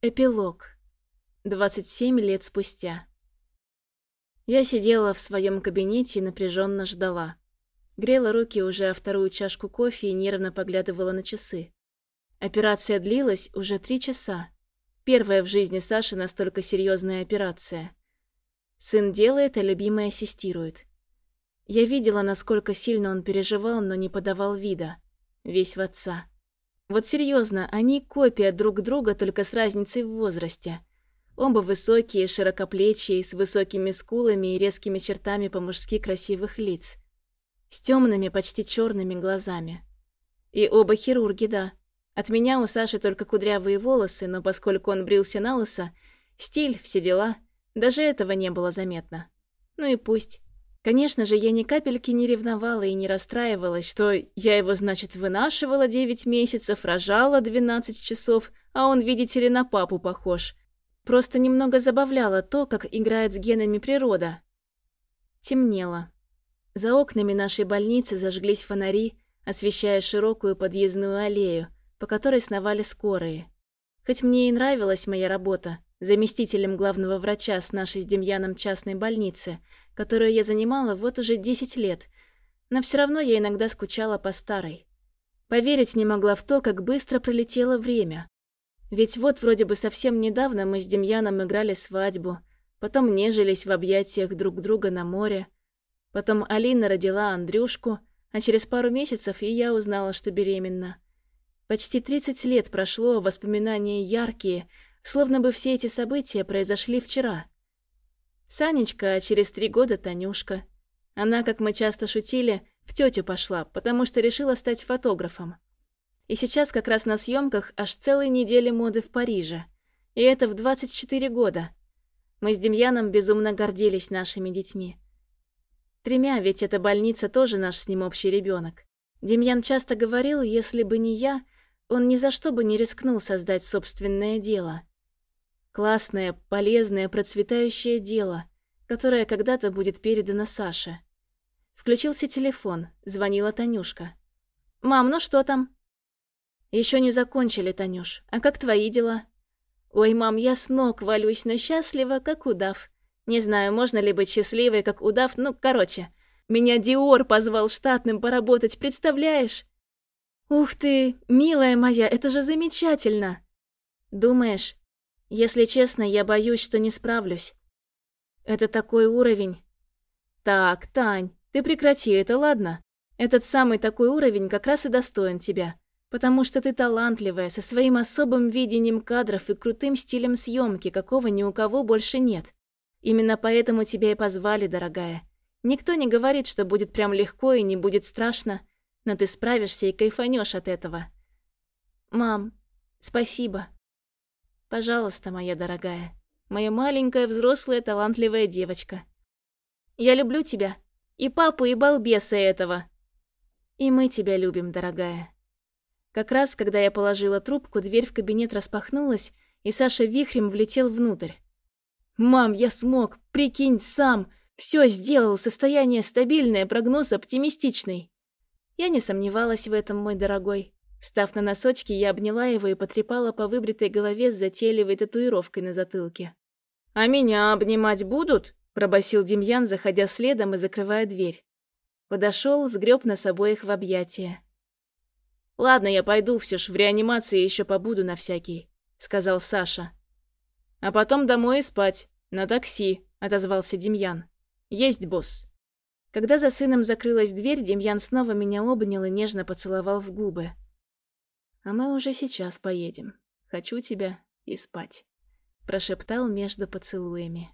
Эпилог. 27 лет спустя. Я сидела в своем кабинете и напряженно ждала. Грела руки уже о вторую чашку кофе и нервно поглядывала на часы. Операция длилась уже три часа. Первая в жизни Саши настолько серьезная операция. Сын делает, а любимый ассистирует. Я видела, насколько сильно он переживал, но не подавал вида. Весь в отца. Вот серьезно, они копия друг друга, только с разницей в возрасте. Оба высокие, широкоплечие, с высокими скулами и резкими чертами по-мужски красивых лиц. С темными, почти черными глазами. И оба хирурги, да. От меня у Саши только кудрявые волосы, но поскольку он брился на лысо, стиль, все дела, даже этого не было заметно. Ну и пусть. Конечно же, я ни капельки не ревновала и не расстраивалась, что я его, значит, вынашивала 9 месяцев, рожала 12 часов, а он, видите ли, на папу похож. Просто немного забавляло то, как играет с генами природа. Темнело. За окнами нашей больницы зажглись фонари, освещая широкую подъездную аллею, по которой сновали скорые. Хоть мне и нравилась моя работа, заместителем главного врача с нашей с Демьяном частной больницы, которую я занимала вот уже 10 лет, но все равно я иногда скучала по старой. Поверить не могла в то, как быстро пролетело время. Ведь вот вроде бы совсем недавно мы с Демьяном играли свадьбу, потом нежились в объятиях друг друга на море, потом Алина родила Андрюшку, а через пару месяцев и я узнала, что беременна. Почти 30 лет прошло, воспоминания яркие, Словно бы все эти события произошли вчера. Санечка, а через три года Танюшка. Она, как мы часто шутили, в тетю пошла, потому что решила стать фотографом. И сейчас как раз на съемках аж целые недели моды в Париже. И это в 24 года. Мы с Демьяном безумно гордились нашими детьми. Тремя, ведь эта больница тоже наш с ним общий ребенок. Демьян часто говорил, если бы не я, он ни за что бы не рискнул создать собственное дело. Классное, полезное, процветающее дело, которое когда-то будет передано Саше. Включился телефон, звонила Танюшка. «Мам, ну что там?» Еще не закончили, Танюш. А как твои дела?» «Ой, мам, я с ног валюсь, но счастлива, как удав. Не знаю, можно ли быть счастливой, как удав, ну, короче. Меня Диор позвал штатным поработать, представляешь?» «Ух ты, милая моя, это же замечательно!» «Думаешь, если честно, я боюсь, что не справлюсь. Это такой уровень. Так, Тань, ты прекрати это, ладно? Этот самый такой уровень как раз и достоин тебя. Потому что ты талантливая, со своим особым видением кадров и крутым стилем съемки, какого ни у кого больше нет. Именно поэтому тебя и позвали, дорогая. Никто не говорит, что будет прям легко и не будет страшно, но ты справишься и кайфанешь от этого. Мам, спасибо. Пожалуйста, моя дорогая. Моя маленькая, взрослая, талантливая девочка. Я люблю тебя. И папу, и балбеса этого. И мы тебя любим, дорогая. Как раз, когда я положила трубку, дверь в кабинет распахнулась, и Саша вихрем влетел внутрь. «Мам, я смог! Прикинь, сам! Все сделал, состояние стабильное, прогноз оптимистичный!» Я не сомневалась в этом, мой дорогой. Встав на носочки, я обняла его и потрепала по выбритой голове с затейливой татуировкой на затылке. «А меня обнимать будут?» – пробасил Демьян, заходя следом и закрывая дверь. Подошел, сгреб нас обоих в объятия. «Ладно, я пойду, все ж в реанимации еще побуду на всякий», – сказал Саша. «А потом домой и спать. На такси», – отозвался Демьян. «Есть, босс». Когда за сыном закрылась дверь, Демьян снова меня обнял и нежно поцеловал в губы. А мы уже сейчас поедем. Хочу тебя и спать», — прошептал между поцелуями.